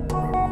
Bye.